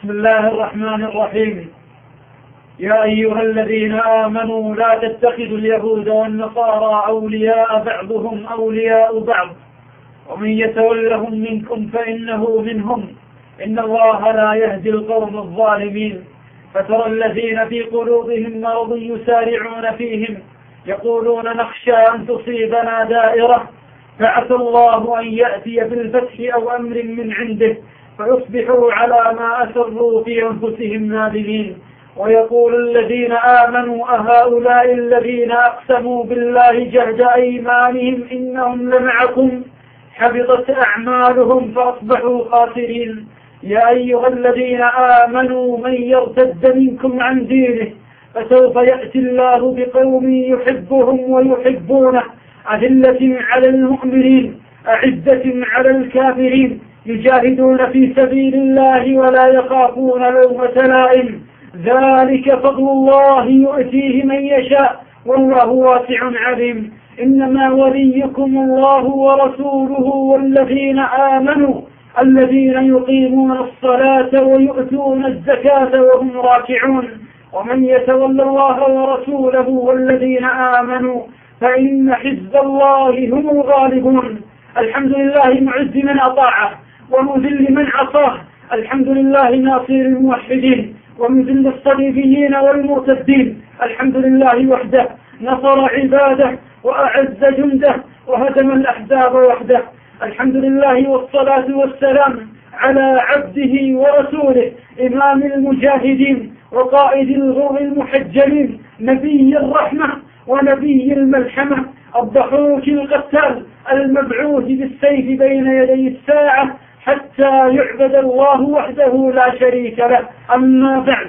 بسم الله الرحمن الرحيم. يا أيها الذين آمنوا لا تتخذوا اليهود والنصارى أولياء بعضهم أولياء بعض. ومن يتولهم منكم فإنه منهم. إن الله لا يهدي القوم الظالمين. فترى الذين في قلوبهم مرض يسارعون فيهم. يقولون نخشى أن تصيبنا دائرة. فعسى الله أن يأتي بالفتح أو أمر من عنده. فيصبحوا على ما أسروا في أنفسهم نادمين. ويقول الذين آمنوا أهؤلاء الذين أقسموا بالله جهد أيمانهم إنهم لمعكم. حبطت أعمالهم فأصبحوا خاسرين. يا أيها الذين آمنوا من يرتد منكم عن دينه فسوف يأتي الله بقوم يحبهم ويحبونه. أذلة على المؤمنين أعزة على الكافرين. يجاهدون في سبيل الله ولا يخافون لومة لائم. ذلك فضل الله يؤتيه من يشاء والله واسع عليم. إنما وليكم الله ورسوله والذين آمنوا الذين يقيمون الصلاة ويؤتون الزكاة وهم راكعون. ومن يتولى الله ورسوله والذين آمنوا فإن حزب الله هم الغالبون. الحمد لله معز من أطاعه. ومذل من عصاه. الحمد لله ناصر الموحدين ومذل الصليبيين والمرتدين. الحمد لله وحده نصر عباده وأعز جنده وهدم الأحزاب وحده. الحمد لله والصلاة والسلام على عبده ورسوله إمام المجاهدين وقائد الغر المحجلين نبي الرحمة ونبي الملحمة الضحوك القتال المبعوث بالسيف بين يدي الساعة حتى يعبد الله وحده لا شريك له. أما بعد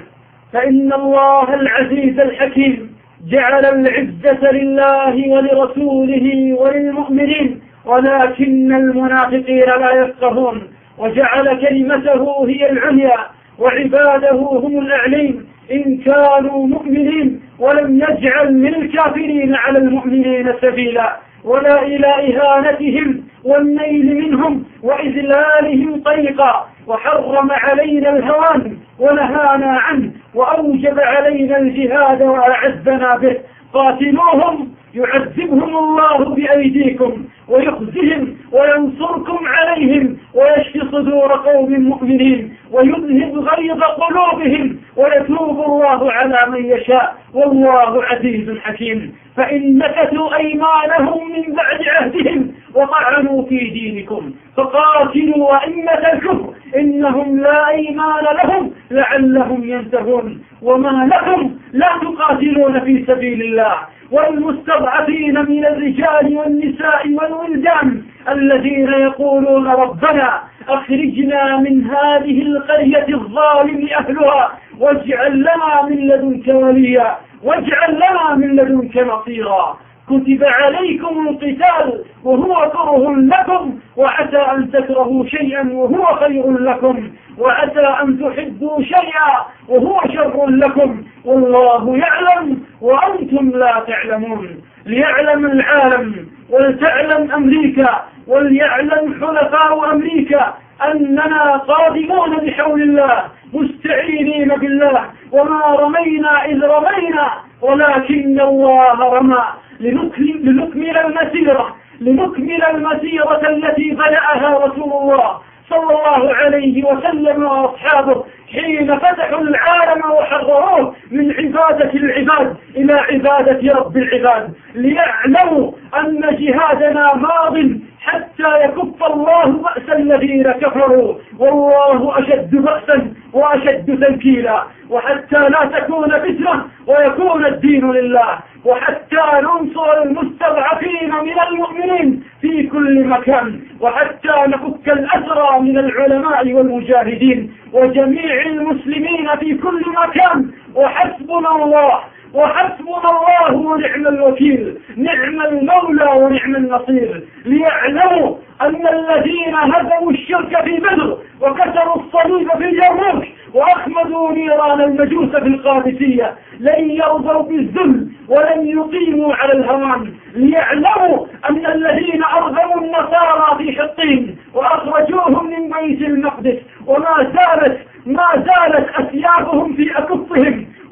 فإن الله العزيز الحكيم جعل العزة لله ولرسوله وللمؤمنين ولكن المنافقين لا يفقهون. وجعل كلمته هي العليا وعباده هم الأعلين. إن كانوا مؤمنين ولم يجعل من الكافرين على المؤمنين سبيلا ولا إلى إهانتهم والنيل منهم وإذلالهم طريقا وحرم علينا الهوان ونهانا عنه وأوجب علينا الجهاد وأعزنا به. قاتلوهم يعذبهم الله بأيديكم. ويخزهم وينصركم عليهم ويشفي صدور قوم مؤمنين ويذهب غيظ قلوبهم ويتوب الله على من يشاء والله عزيز حكيم فإن نكثوا أيمانهم من بعد عهدهم وطعنوا في دينكم فقاتلوا أئمة الكفر إنهم لا أيمان لهم لعلهم ينتهون. وما لكم لا تقاتلون في سبيل الله. والمستضعفين من الرجال والنساء والولدان الذين يقولون ربنا أخرجنا من هذه القرية الظالم أهلها واجعل لنا من لدنك وليا واجعل لنا من لدنك نصيرا. كتب عليكم القتال وهو كره لكم وعسى أن تكرهوا شيئا وهو خير لكم وعسى أن تحبوا شيئا وهو شر لكم. والله يعلم وأنتم لا تعلمون. ليعلم العالم ولتعلم أمريكا وليعلم حلفاء أمريكا أننا قادمون بحول الله مستعينين بالله. وما رمينا إذ رمينا ولكن الله رمى. لنكمل المسيرة لنكمل المسيرة التي بدأها رسول الله صلى الله عليه وسلم وأصحابه حين فتحوا العالم وحرروه من عبادة العباد إلى عبادة رب العباد ليعلموا أن جهادنا ماض حتى يكف الله بأس الذين كفروا. والله أشد بأسا وأشد تنكيلا وحتى لا تكون فتنة ويكون الدين لله وحتى ننصر المستضعفين من المؤمنين في كل مكان وحتى نفك الأسرى من العلماء والمجاهدين وجميع المسلمين في كل مكان وحسبنا الله وحسبنا الله ونعم الوكيل. نعم المولى ونعم النصير. ليعلموا أن الذين هزموا الشرك في بدر وكسروا الصليب في اليرموك وأخمدوا نيران المجوس في القادسية لن يرضوا بالذل ولن يقيموا على الهوان. ليعلموا أن الذين أرغموا النصارى في حطين وأخرجوهم من بيت المقدس وما زالت ما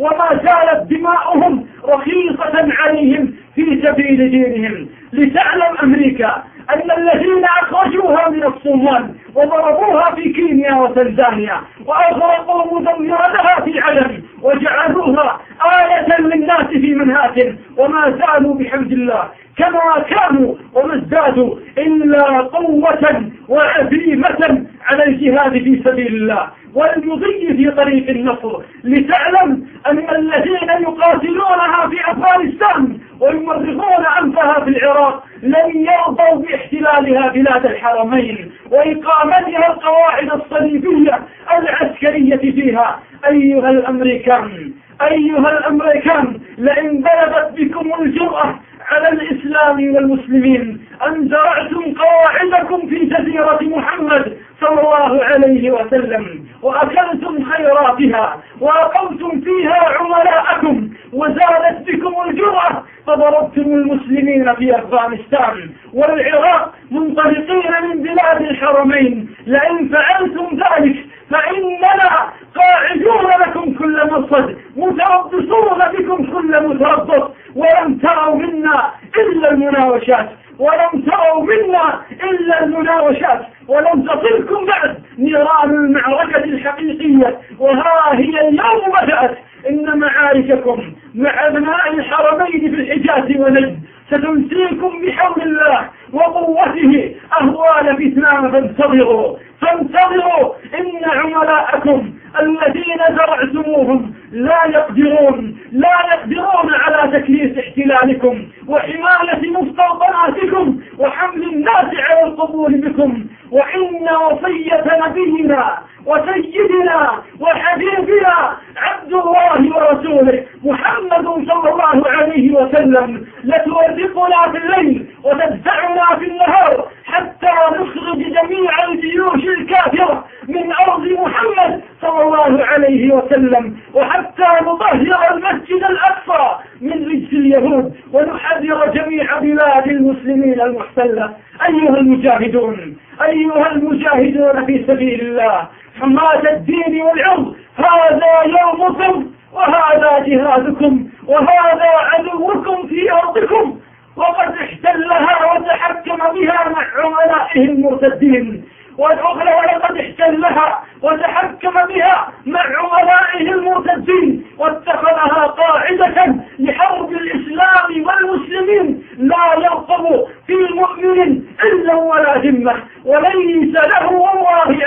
وما زالت دماؤهم رخيصة عليهم في سبيل دينهم. لتعلم أمريكا أن الذين أخرجوها من الصومال وضربوها في كينيا وتنزانيا وأغرقوا مدمرتها في عدن وجعلوها آية للناس في منهاتن وما زالوا بحمد الله. كما كانوا وما ازدادوا إلا قوة وعزيمة على الجهاد في سبيل الله. والمضي في طريق النصر لتعلم أن الذين يقاتلونها في أفغانستان ويمرغون أنفها في العراق لن يرضوا باحتلالها بلاد الحرمين وإقامتها القواعد الصليبية العسكرية فيها. أيها الأمريكان أيها الأمريكان لئن بلغت بكم الجرأة على الإسلام والمسلمين أن زرعتم قواعدكم في جزيرة محمد صلى الله عليه وسلم. وأكلتم خيراتها وأقمتم فيها عملاءكم وزادت بكم الجرأة فضربتم المسلمين في أفغانستان والعراق منطلقين من بلاد الحرمين. لئن فعلتم ذلك فإننا قاعدون لكم كل مصد متربصون بكم كل متربص ولم تروا منا إلا المناوشات ولم تروا منا إلا المناوشات ولم تصلكم بعد نيران المعركة الحقيقية. وها هي اليوم بدأت. إن معارككم مع أبناء الحرمين في الحجاز ونجد ستنسيكم بحول الله وقوته أهوال فتنان فانتظروا فانتظروا إن عملاءكم الذين زرعتموهم لا يقدرون لا يقدرون على تكليس احتلالكم وحماية مستوطناتكم وحمل الناس على القبول بكم. وإن وصية نبينا وسيدنا وحبيبنا عبد الله ورسوله محمد صلى الله عليه وسلم لتورقنا في الليل وتدفعنا في النهار حتى نخرج جميع الجيوش الكافرة من أرض محمد صلى الله عليه وسلم وحتى نطهر المسجد الأقصى من رجس اليهود ونحذر جميع بلاد المسلمين المحتلة. أيها المجاهدون أيها المجاهدون في سبيل الله حماة الدين والعرض هذا يومكم وهذا جهادكم وهذا عدوكم في أرضكم. وقد احتلها وتحكم بها مع عملائه المرتدين. والأخرى ولقد احتلها وتحكم بها مع عملائه المرتدين واتخذها قاعدة لحرب الإسلام والمسلمين لا يرقب في مؤمن إلا ولا ذمة وليس له والله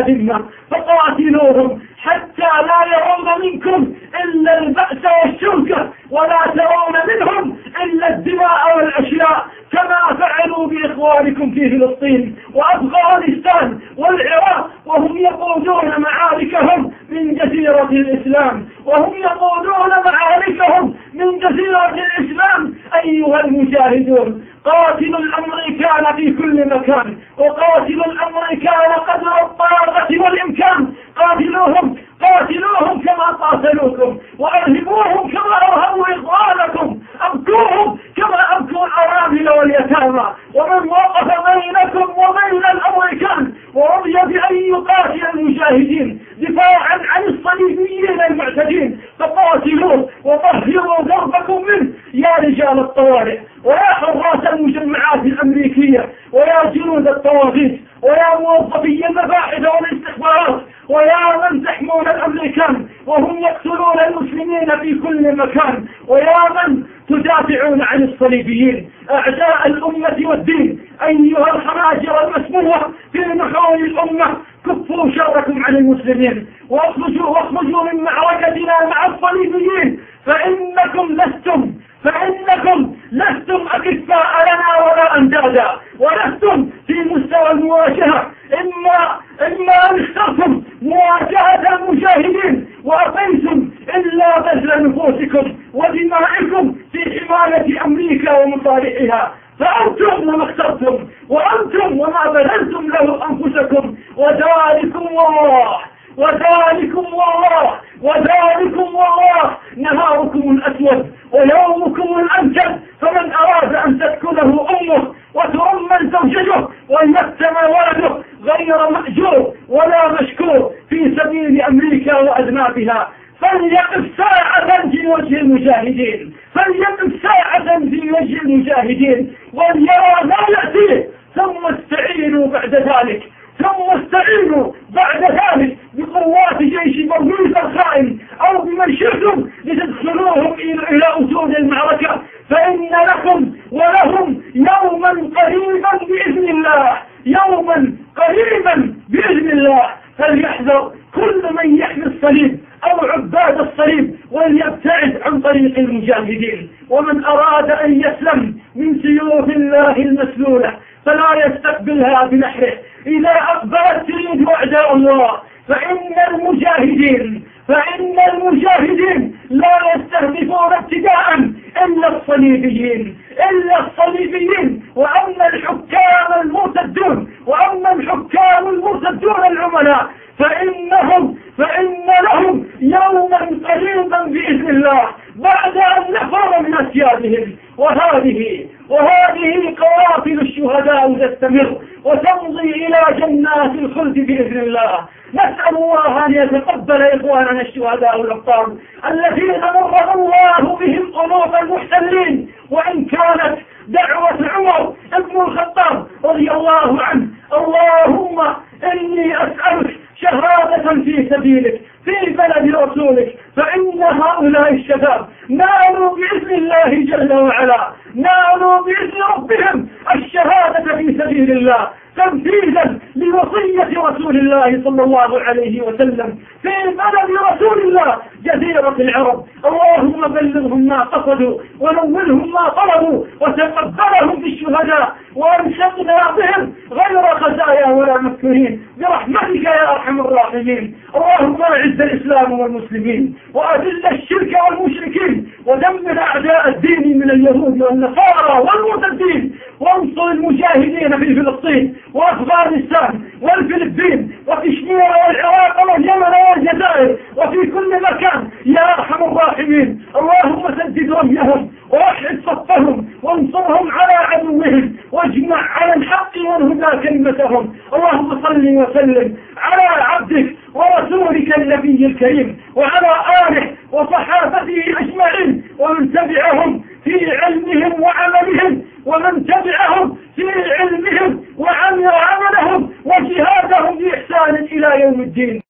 عهد ولا ذمة فقاتلوهم حتى لا يرون منكم إلا البأس والشوكة ولا ترون منهم إلا الدماء والأشياء كما فعلوا بإخوانكم في فلسطين وأفغانستان والعراق وهم يقودون معاركهم من جزيرة الإسلام وهم يقودون معاركهم من جزيرة الإسلام. أيها المجاهدون قاتلوا الأمريكان في كل مكان وقاتلوا الأمريكان قدر الطاقة والإمكان. قاتلوهم قاتلوهم كما قاتلوكم وأرهبوهم كما أرهبوا إخوانكم. أبكوهم كما أبكوا الأرامل واليتامى. ومن وقف بينكم وبين الأمريكان ورضي بأن يقاتل المجاهدين دفاعا عن الصليبيين المعتدين. فقاتلوه وطهروا ضربكم منه. يا رجال الطوارئ الصليبيين أعداء الأمة والدين أيها الحناجر المسمومة في نحور الأمة. كفوا شركم عن المسلمين. واخرجوا واخرجوا من معركتنا مع الصليبيين. فإنكم لستم فإنكم لستم أكفاء لنا ولا أندادا ولستم في مستوى المواجهة. إما إما أن اخترتم مواجهة المجاهدين. وأبيتم إلا بذل نفوسكم ومصالحها فأنتم وما اخترتم وأنتم وما بذلتم له أنفسكم. وذلكم الله وذلكم والله وذلكم والله نهاركم الأسود ويومكم الأمجد فمن أراد أن تسكنه أمه وتؤمن زوجته ويتم ولده غير مأجور ولا مشكور في سبيل أمريكا وأذنابها فليقف ساعة في وجه المجاهدين فليقف ساعة في وجه المجاهدين وليرى ما يأتيه ثم استعينوا بعد ذلك ثم استعينوا بعد ذلك بقوات جيش مرموز الخائن أو بمن شئتم لتدخلوهم إلى أسود المعركة. فإن لكم ولهم يوما قريبا بإذن الله يوما قريبا بإذن الله. فليحذر كل من يحمي الصليب أو عباد الصليب وليبتعد عن طريق المجاهدين. ومن أراد أن يسلم من سيوف الله المسلولة فلا يستقبلها بنحره. إذا أقبلت تريد أعداء الله فإن المجاهدين فإن المجاهدين لا يستهدفون ابتداء إلا الصليبيين إلا الصليبيين وأما الحكام المرتدون وأما الحكام المرتدون العملاء فإنهم فإن لهم يوما قريبا بإذن الله بعد أن نفر من أسيادهم وهذه وهذه قوافل الشهداء تستمر وتمضي إلى جنات الخلد بإذن الله. نسأل الله أن يتقبل إخواننا الشهداء الأبطال الذين مر الله بهم قلوب المحتلين وإن كانت دعوة عمر ابن الخطاب رضي الله عنه. اللهم إني أسألك شهادة في سبيلك في بلد رسولك فإن هؤلاء الشباب نالوا بإذن الله جل وعلا نالوا بإذن ربهم الشهادة في سبيل الله تنفيذا لوصية رسول الله صلى الله عليه وسلم في بلد رسول الله. جزيرة العرب اللهم بلغهم ما قصدوا ونولهم ما طلبوا وتقبلهم بالشهداء وانشدنا بهم غير خزايا ولا مكرين برحمتك يا أرحم الراحمين. اللهم أعز الإسلام والمسلمين وأذل الشرك والمشركين ودمر أعداء الدين من اليهود والنصارى والمرتدين وانصر المجاهدين في فلسطين وافغانستان والفلبين وكشمير والعراق واليمن والجزائر وفي كل مكان. يا أرحم الراحمين اللهم سدد رميهم وأحد صفهم وانصرهم على عدوهم واجمع على الحق والهدى كلمتهم. اللهم صل وسلم على عبدك ورسولك النبي الكريم وعلى آله وصحابته أجمعين ومن تبعهم في علمهم وعملهم. ومن تبعهم في علمهم وعملهم وجهادهم بإحسان إلى يوم الدين.